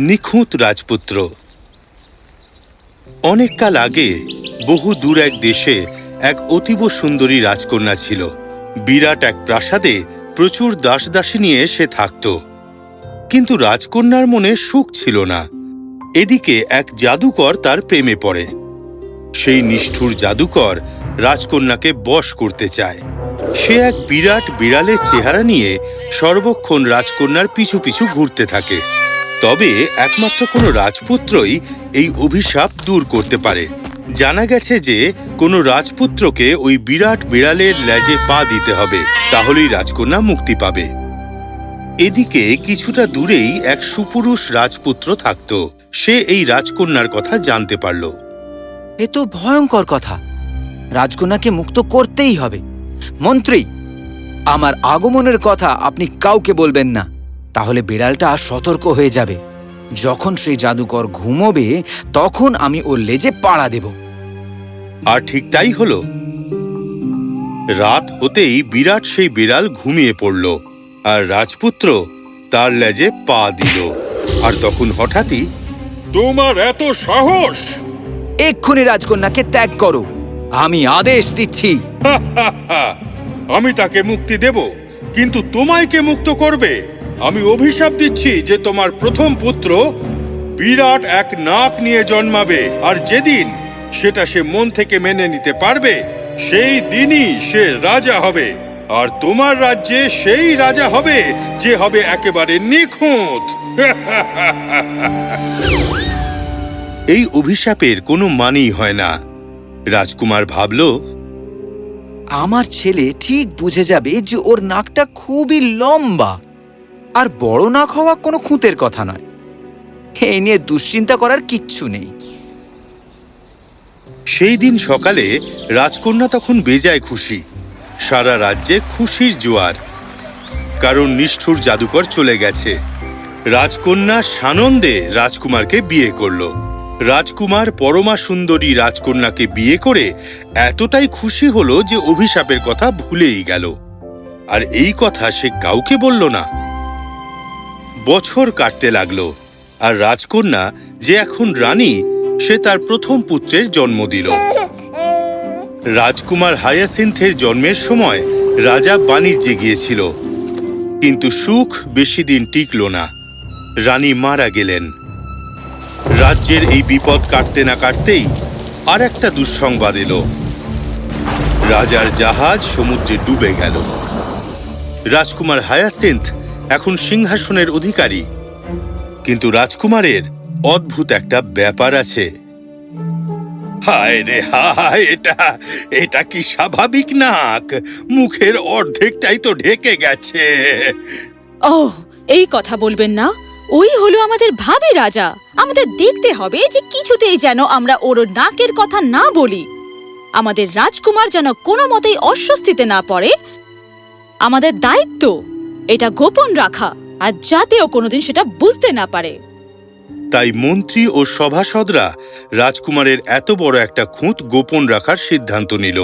নিখুঁত রাজপুত্র। অনেক কাল আগে বহু দূর এক দেশে এক অতীব সুন্দরী রাজকন্যা ছিল। বিরাট এক প্রাসাদে প্রচুর দাসদাসী নিয়ে সে থাকত। কিন্তু রাজকন্যার মনে সুখ ছিল না। এদিকে এক জাদুকর তার প্রেমে পড়ে। সেই নিষ্ঠুর জাদুকর রাজকন্যাকে বশ করতে চায়। সে এক বিরাট বিড়ালের চেহারা নিয়ে সর্বক্ষণ রাজকন্যার পিছু পিছু ঘুরতে থাকে। তবে একমাত্র কোনো রাজপুত্রই এই অভিশাপ দূর করতে পারে। জানা গেছে যে, কোনো রাজপুত্রকে ওই বিরাট বিড়ালের লেজে পা দিতে হবে, তাহলেই রাজকন্যা মুক্তি পাবে। এদিকে কিছুটা দূরেই এক সুপুরুষ রাজপুত্র থাকত। সে এই রাজকন্যার কথা জানতে পারল। এ তো ভয়ঙ্কর কথা। রাজকন্যাকে মুক্ত করতেই হবে। মন্ত্রী, আমার আগমনের কথা আপনি কাউকে বলবেন না। তাহলে বিড়ালটা সতর্ক হয়ে যাবে। যখন সেই জাদুকর ঘুমোবে তখন আমি ওর লেজে পাড়া দেব। আর ঠিক তাই হলো। রাত হতেই বিরাট সেই বিড়াল ঘুমিয়ে পড়ল আর রাজপুত্র তার লেজে পা দিল। আর তখন হঠাৎই তোমার এত সাহস! এক্ষুনি রাজকন্যাকে ত্যাগ করো। আমি আদেশ দিচ্ছি। আমি তাকে মুক্তি দেব কিন্তু তোমায় কে মুক্ত করবে? আমি অভিশাপ দিচ্ছি যে তোমার প্রথম পুত্র বিরাট এক নাক নিয়ে জন্মাবে, আর যেদিন সেটা সে মন থেকে মেনে নিতে পারবে, সেই দিনই সে রাজা হবে। আর তোমার রাজ্যে সেই রাজা হবে যে হবে একেবারে নিখুঁত। এই অভিশাপের কোনো মানেই হয় না। রাজকুমার ভাবল, আমার ছেলে ঠিক বুঝে যাবে যে ওর নাকটা খুবই লম্বা। আর বড় নাক হওয়া কোনো খুঁতের কথা নয়। এই নিয়ে দুশ্চিন্তা করার কিচ্ছু নেই। সেই দিন সকালে রাজকন্যা তখন বেজায় খুশি। সারা রাজ্যে খুশির জোয়ার। কারণ নিষ্ঠুর জাদুকর চলে গেছে। রাজকন্যা সানন্দে রাজকুমারকে বিয়ে করল। রাজকুমার পরমা সুন্দরী রাজকন্যাকে বিয়ে করে এতটাই খুশি হলো যে অভিশাপের কথা ভুলেই গেল। আর এই কথা সে কাউকে বলল না। বছর কাটতে লাগল, আর রাজকন্যা যে এখন রানী, সে তার প্রথম পুত্রের জন্ম দিল। রাজকুমার হায়াসিন্থের জন্মের সময় রাজা বাণিজ্যে গিয়েছিল কিন্তু সুখ বেশি দিন টিকল না। রানী মারা গেলেন। রাজ্যের এই বিপদ কাটতে না কাটতেই আর একটা দুঃসংবাদ এলো। রাজার জাহাজ সমুদ্রে ডুবে গেল। রাজকুমার হায়াসিন্থ এখন সিংহাসনের অধিকারী। কিন্তু রাজকুমারের অদ্ভুত একটা ব্যাপার আছে। হায় রে, হায়, এটা এটা কি স্বাভাবিক নাক? মুখের অর্ধেকটাই তো ঢেকে গেছে। এই কথা বলবেন না। ওই হলো আমাদের ভাবি রাজা। আমাদের দেখতে হবে যে কিছুতেই যেন আমরা নাকের কথা না বলি। আমাদের রাজকুমার যেন কোনো মতেই অস্বস্তিতে না পড়ে। আমাদের দায়িত্ব এটা গোপন রাখা, আর যাতেও কোনোদিন সেটা বুঝতে না পারে। তাই মন্ত্রী ও সভাসদরা রাজকুমারের এত বড় একটা খুঁত গোপন রাখার সিদ্ধান্ত নিল।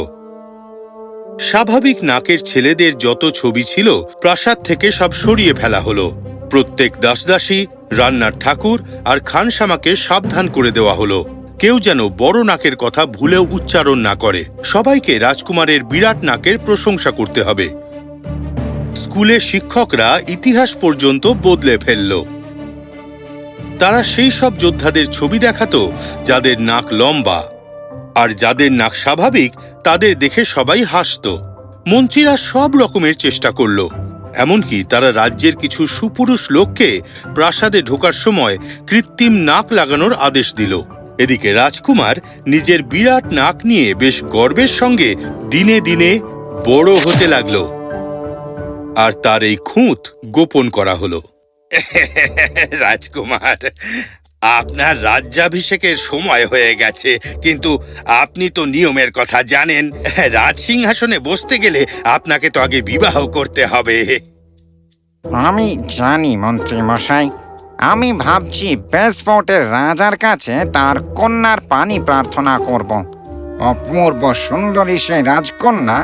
স্বাভাবিক নাকের ছেলেদের যত ছবি ছিল, প্রাসাদ থেকে সব সরিয়ে ফেলা হলো। প্রত্যেক দাসদাসী, রান্নার ঠাকুর আর খানসামাকে সাবধান করে দেওয়া হলো। কেউ যেন বড় নাকের কথা ভুলেও উচ্চারণ না করে। সবাইকে রাজকুমারের বিরাট নাকের প্রশংসা করতে হবে। স্কুলে শিক্ষকরা ইতিহাস পর্যন্ত বদলে ফেলল। তারা সেই সব যোদ্ধাদের ছবি দেখাতো যাদের নাক লম্বা। আর যাদের নাক স্বাভাবিক, তাদের দেখে সবাই হাসত। মন্ত্রীরা সব রকমের চেষ্টা করল। এমনকি তারা রাজ্যের কিছু সুপুরুষ লোককে প্রাসাদে ঢোকার সময় কৃত্রিম নাক লাগানোর আদেশ দিল। এদিকে রাজকুমার নিজের বিরাট নাক নিয়ে বেশ গর্বের সঙ্গে দিনে দিনে বড় হতে লাগল। আর তার এই খুঁত গোপন করা হলো। রাজকুমার আপনার রাজ্যাভিষেকের সময় হয়ে গেছে কিন্তু আপনি তো নিয়মের কথা জানেন রাজসিংহাসনে বসতে গেলে আপনাকে তো আগে বিবাহ করতে হবে। আমি জানি মন্ত্রী মশাই। আমি ভাবছি বেসফোর্টের রাজার কাছে তার কন্যার পানি প্রার্থনা করব। অপূর্ব সুন্দরী সেই রাজকন্যা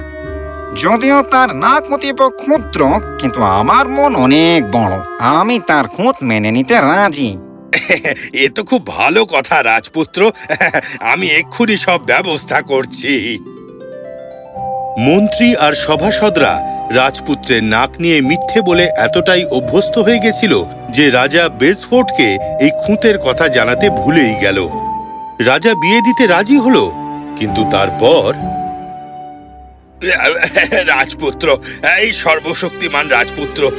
যদিও তার নাক অতীব ক্ষুদ্র, কিন্তু আমার মন অনেক বড়। আমি তার খুঁত মেনে নিতে রাজি। এ তো খুব ভালো কথা, রাজপুত্র। আমি এক্ষুনি সব ব্যবস্থা করছি। মন্ত্রী আর সভাসদরা রাজপুত্রের নাক নিয়ে মিথ্যে বলে এতটাই অভ্যস্ত হয়ে গেছিল যে রাজা বেসফোর্টকে এই খুঁতের কথা জানাতে ভুলেই গেল। রাজা বিয়ে দিতে রাজি হলো, কিন্তু তারপর রাজপুত্র এই সর্বশক্তিমান রাজপুত্র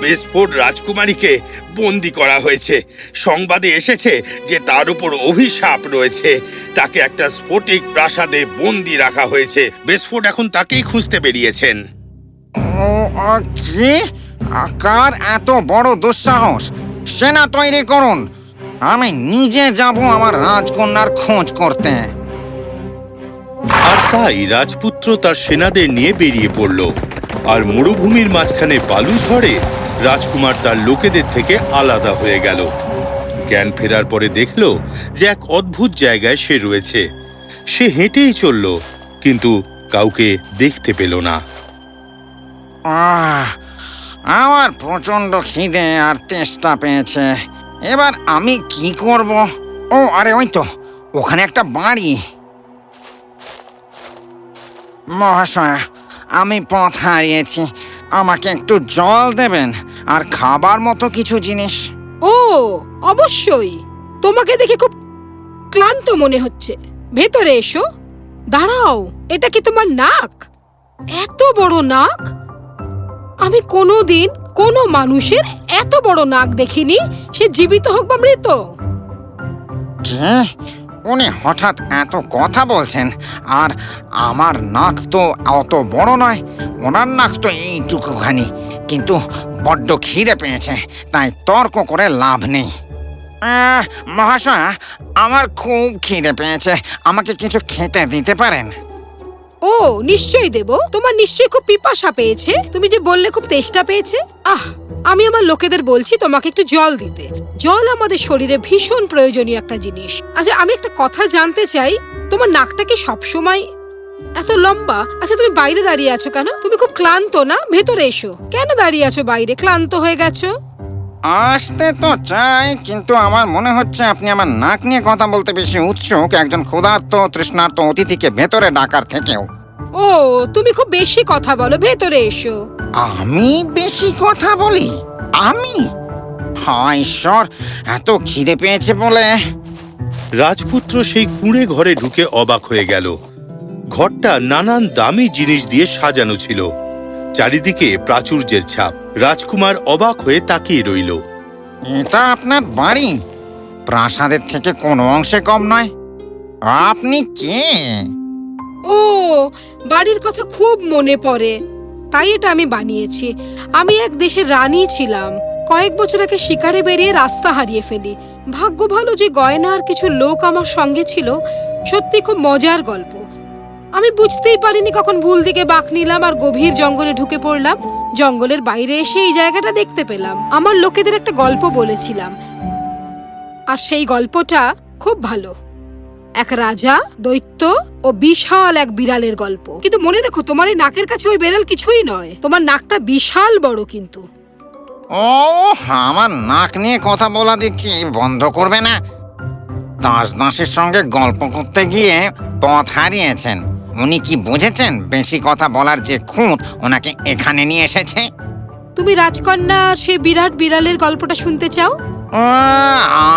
বেসফোর্ট রাজকুমারীকে বন্দি করা হয়েছে। সংবাদে এসেছে যে তার উপর অভিশাপ রয়েছে। তাকে একটা স্ফটিক প্রাসাদে বন্দি রাখা হয়েছে। বেসফোর্ট এখন তাকেই খুঁজতে বেরিয়েছেন। ও ও, কি? কার এত বড় দুঃসাহস। সেনা তৈরি করুন। আমি নিজে যাব আমার রাজকন্যার খোঁজ করতে। আর তাই রাজপুত্র তার সেনাদের নিয়ে বেরিয়ে পড়ল। আর মরুভূমির মাঝখানে বালু ঝড়ে রাজকুমার তার লোকেদের থেকে আলাদা হয়ে গেল। জ্ঞান ফেরার পরে দেখল যে এক অদ্ভুত জায়গায় সে রয়েছে। সে হেঁটেই চলল, কিন্তু কাউকে দেখতে পেল না। আমার প্রচণ্ড খিদে আর তেষ্টা পেয়েছে। এবার আমি কি করব? ও, আরে ওই তো, ওখানে একটা বাড়ি। মহাশয়া আমি পথ হারিয়েছি। আমাকে একটু জল দেবেন আর খাবার মতো কিছু জিনিস। ও অবশ্যই। তোমাকে দেখে খুব ক্লান্ত মনে হচ্ছে। ভেতরে এসো। দাঁড়াও এটা কি তোমার নাক? এত বড় নাক? আমি কোনো দিন কোনো মানুষের এত বড় নাক দেখিনি সে জীবিত হোক বা মৃত। উনি হঠাৎ এত কথা বলছেন, আর আমার নাক তো অত বড় নয়, ওনার নাক তো এইটুকুখানি, কিন্তু বড্ড খিদে পেয়েছে, তাই তর্ক করে লাভ নেই। মহাশয়া, আমার খুব খিদে পেয়েছে, আমাকে কিছু খেতে দিতে পারেন? ও, নিশ্চয়ই দেব, তোমার নিশ্চয়ই খুব পিপাসা পেয়েছে, তুমি যে বললে খুব তেষ্টা পেয়েছে, আহ! আমি আমার লোকেদের বলছি, তোমাকে একটু জল দিতে। জল আমাদের শরীরে ভীষণ প্রয়োজনীয় একটা জিনিস। আচ্ছা আমি একটা কথা জানতে চাই, তোমার নাকটা কি সবসময় এত লম্বা? আচ্ছা তুমি বাইরে দাঁড়িয়ে আছো কেন? তুমি খুব ক্লান্ত না? ভেতরে এসো। কেন দাঁড়িয়ে আছো বাইরে? ক্লান্ত হয়ে গেছো? আসতে তো চাই, কিন্তু আমার মনে হচ্ছে আপনি আমার নাক নিয়ে কথা বলতে বেশি উৎসুক। একজন ক্ষুধার্ত, তৃষ্ণার্ত অতিথিকে ভেতরে ডাকার থেকেও। ও তুমি খুব বেশি কথা বলো ভেতরে এসো। আমি বেশি কথা বলি? আমি? হায় ঈশ্বর এত খিদে পেয়েছে বলে। রাজপুত্র সেই কুঁড়ে ঘরে ঢুকে অবাক হয়ে গেল। ঘরটা নানান দামি জিনিস দিয়ে সাজানো ছিল। চারিদিকে প্রাচুর্যের ছাপ। রাজকুমার অবাক হয়ে তাকিয়ে রইল। এটা আপনার বাড়ি? প্রাসাদের থেকে কোনো অংশে কম নয়। আপনি কে? ও বাড়ির কথা খুব মনে পড়ে। তাই এটা আমি বানিয়েছি। আমি এক দেশের রানী ছিলাম। কয়েক বছর আগে শিকারে বেরিয়ে রাস্তা হারিয়ে ফেলি। ভাগ্য ভালো যে গয়না আর কিছু লোক আমার সঙ্গে ছিল, সত্যি খুব মজার গল্প। আমি বুঝতেই পারিনি কখন ভুল দিকে বাঁক নিলাম আর গভীর জঙ্গলে ঢুকে পড়লাম। জঙ্গলের বাইরে এসে এই জায়গাটা দেখতে পেলাম। আমার লোকেদের একটা গল্প বলেছিলাম। আর সেই গল্পটা খুব ভালো। এক রাজা দৈত্য ও বিশাল এক বিড়ালের গল্প। কিন্তু মনে রেখো তোমার এই নাকের কাছে ওই বিড়াল কিছুই নয়। তোমার নাকটা বিশাল বড় কিন্তু। ও আমার নাক নিয়ে কথা বলা দেখছি বন্ধ করবে না। দাস দাসের সঙ্গে গল্প করতে গিয়ে পথ হারিয়েছেন। উনি কি বুঝেছেন? বেশি কথা বলার যে খুঁত ওনাকে এখানে নিয়ে এসেছে? তুমি রাজকন্যা সেই বিরাট বিড়ালের গল্পটা শুনতে চাও?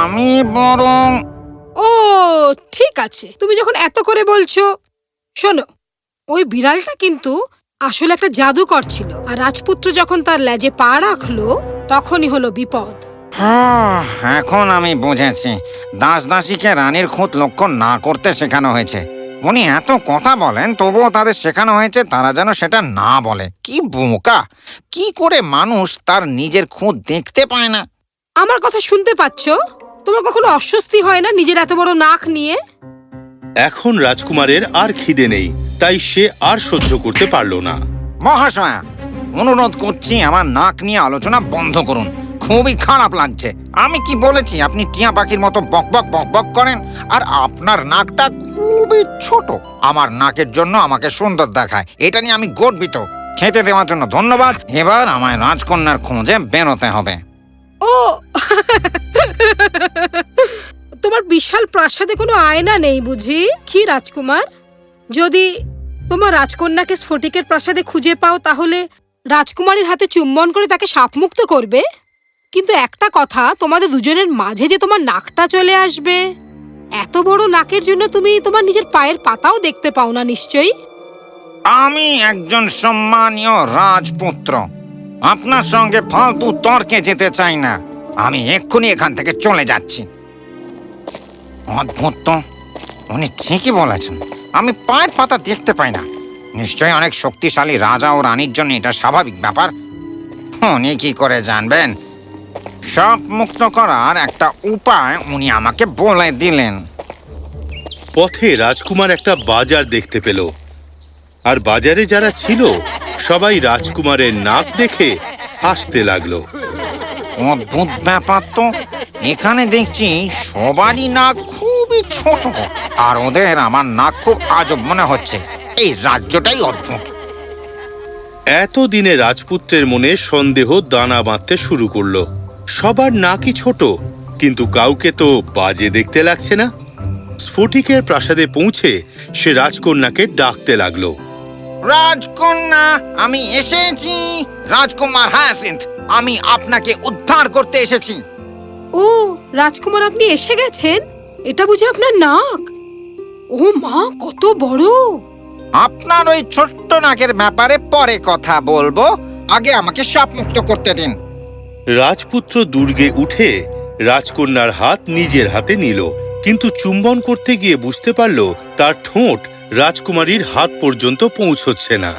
আমি বরং ও ঠিক আছে। তুমি যখন এত করে বলছো শোনো ওই বিড়ালটা কিন্তু আসলে একটা জাদুকর ছিল। আর রাজপুত্র যখন তার লেজে পা রাখল তখনই হলো বিপদ। আহ, এখন আমি বুঝেছি। দাস দাসীকে রানীর খুঁত লক্ষ্য না করতে শেখানো হয়েছে। উনি এত কথা বলেন তবুও তাদের শেখানো হয়েছে তারা যেন সেটা না বলে। কি বোকা! কি করে মানুষ তার নিজের খুঁত দেখতে পায় না? আমার কথা শুনতে পাচ্ছো? তোমার কখনো অস্বস্তি হয় না নিজের এত বড় নাক নিয়ে? এখন রাজকুমারের আর খিদে নেই তাই সে আর সহ্য করতে পারল না। মহাশয়া অনুরোধ করছি আমার নাক নিয়ে আলোচনা বন্ধ করুন। খুবই খারাপ লাগছে। আমি কি বলেছি আপনি টিয়া পাখির মতো বকবক বকবক করেন? আর আপনার নাকটা খুবই ছোট। আমার নাকের জন্য আমাকে সুন্দর দেখায়। এটা নিয়ে আমি গর্বিত। খেতে দেওয়ার জন্য ধন্যবাদ। এবার আমায় রাজকন্যার খোঁজে বেরোতে হবে। ও বিশাল প্রাসাদে কোনো আয়না নেই বুঝি? কি রাজকুমার? যদি তোমার রাজকন্যাকে স্ফটিকের প্রাসাদে খুঁজে পাও তাহলে রাজকুমারীর হাতে চুম্বন করে তাকে সাপমুক্ত করবে? কিন্তু একটা কথা, তোমাদের দুজনের মাঝে যে তোমার নাকটা চলে আসবে। এত বড় নাকের জন্য তুমি তোমার নিজের পায়ের পাতাও দেখতে পাও না নিশ্চয়ই? আমি একজন সম্মানীয় রাজপুত্র। আপনার সঙ্গে ফালতু তর্কে যেতে চাই না। আমি এক্ষুনি এখান থেকে চলে যাচ্ছি। অদ্ভুত তো উনি ঠিকই বলেছেন। আমি পায়ের পাতা দেখতে পাই না। নিশ্চয়ই অনেক শক্তিশালী রাজা ও রানীর জন্য এটা স্বাভাবিক ব্যাপার। উনি কি করে জানবেন? সব মুক্ত করার একটা উপায় উনি আমাকে বলে দিলেন। পথে রাজকুমার একটা বাজার দেখতে পেল। আর বাজারে যারা ছিল সবাই রাজকুমারের নাক দেখে হাসতে লাগল। অদ্ভুত ব্যাপার তো। এখানে দেখছি সবারই নাক খুবই ছোট আর ওদের আমার নাক খুব আজব মনে হচ্ছে। এই রাজ্যটাই অদ্ভুত। এতদিনে রাজপুত্রের মনে সন্দেহ দানা বাঁধতে শুরু করল। সবার নাকই ছোট কিন্তু কাউকে তো বাজে দেখতে লাগছে না। স্ফটিকের প্রাসাদে পৌঁছে সে রাজকন্যাকে ডাকতে লাগল। রাজকন্যা আমি এসেছি। রাজকুমার হায়াসিন্থ আমি আপনাকে উদ্ধার করতে এসেছি। ও রাজকুমার আপনি এসে গেছেন? এটা বুঝি আপনার নাক? ও মা কত বড়! আপনার ওই ছোট্ট নাকের ব্যাপারে পরে কথা বলব। আগে আমাকে সাপ মুক্ত করতে দিন। রাজপুত্র দুর্গে উঠে রাজকন্যার হাত নিজের হাতে নিল কিন্তু চুম্বন করতে গিয়ে বুঝতে পারল তার ঠোঁট রাজকুমারীর হাত পর্যন্ত পৌঁছচ্ছে না।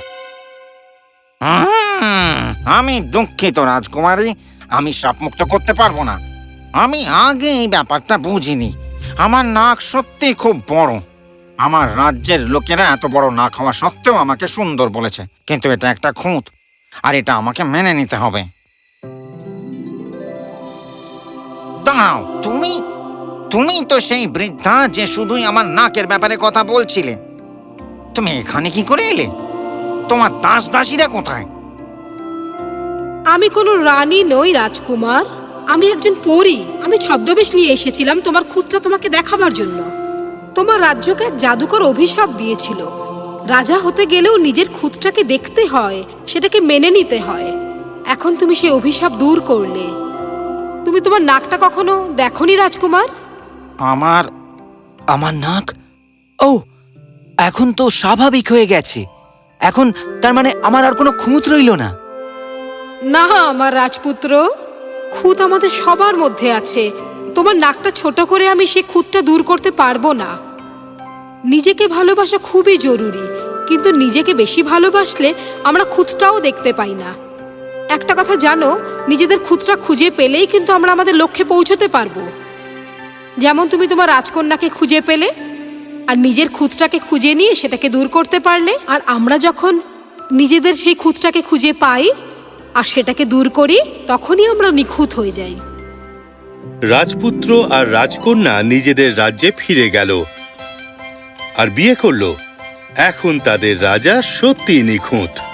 আমি দুঃখিত রাজকুমারী আমি সাপ মুক্ত করতে পারব না। আমি আগে এই ব্যাপারটা বুঝিনি। আমার নাক সত্যি খুব বড়। আমার রাজ্যের লোকেরা এত বড় নাক হওয়া সত্ত্বেও আমাকে সুন্দর বলেছে। কিন্তু এটা একটা খুঁত, আর এটা আমাকে মেনে নিতে হবে। দাঁড়াও, তুমি তুমি তো সেই বৃদ্ধা যে শুধুই আমার নাকের ব্যাপারে কথা বলছিলে। তুমি এখানে কি করে এলে? তোমার দাস দাসীরা কোথায়? আমি কোনো রানী নই, রাজকুমার। আমি একজন পরী। আমি ছদ্মবেশ নিয়ে এসেছিলাম তোমার খুদটা তোমাকে দেখাবার জন্য। তোমার রাজ্যকে এক জাদুকর অভিশাপ দিয়েছিল। রাজা হতে গেলেও নিজের খুদটাকে দেখতে হয় সেটাকে মেনে নিতে হয়। এখন তুমি সেই অভিশাপ দূর করলে। তুমি তোমার নাকটা কখনো দেখনি রাজকুমার? আমার আমার নাক? ও এখন তো স্বাভাবিক হয়ে গেছে। এখন তার মানে আমার আর কোনো খুঁত রইল না। না আমার রাজপুত্র। খুঁত আমাদের সবার মধ্যে আছে। তোমার নাকটা ছোট করে আমি সে খুঁতটা দূর করতে পারব না। নিজেকে ভালোবাসা খুবই জরুরি, কিন্তু নিজেকে বেশি ভালোবাসলে আমরা খুঁতটাও দেখতে পাই না। একটা কথা জানো, নিজেদের খুঁতটা খুঁজে পেলেই কিন্তু আমরা আমাদের লক্ষ্যে পৌঁছতে পারব। যেমন তুমি তোমার রাজকন্যাকে খুঁজে পেলে, আর নিজের খুঁতটাকে খুঁজে নিয়ে সেটাকে দূর করতে পারলে, আর আমরা যখন নিজেদের সেই খুঁতটাকে খুঁজে পাই আর সেটাকে দূর করি, তখনই আমরা নিখুঁত হয়ে যাই। রাজপুত্র আর রাজকন্যা নিজেদের রাজ্যে ফিরে গেল আর বিয়ে করল। এখন তাদের রাজা সত্যি নিখুঁত।